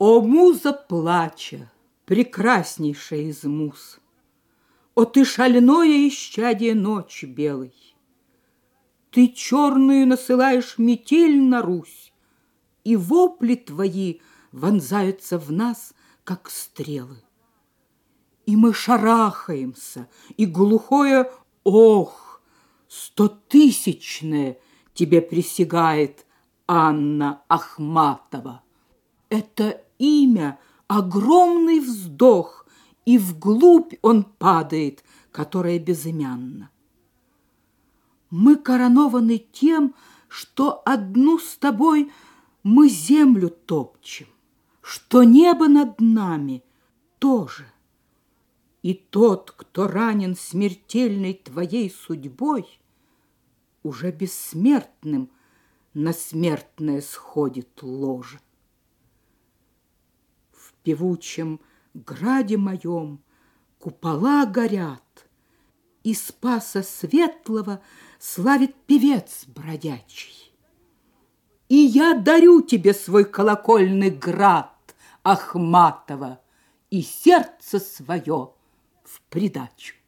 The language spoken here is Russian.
О, муза плача, прекраснейшая из муз! О, ты шальное исчадие ночи белой! Ты черную насылаешь метель на Русь, И вопли твои вонзаются в нас, как стрелы. И мы шарахаемся, и глухое «Ох!» Стотысячное тебе присягает Анна Ахматова. Это имя — огромный вздох, И вглубь он падает, которая безымянна. Мы коронованы тем, что одну с тобой мы землю топчем, что небо над нами тоже. И тот, кто ранен смертельной твоей судьбой, уже бессмертным на смертное сходит ложе. Певучем граде моем купола горят, И Спаса Светлого славит певец бродячий. И я дарю тебе свой колокольный град, Ахматова, и сердце свое в придачу.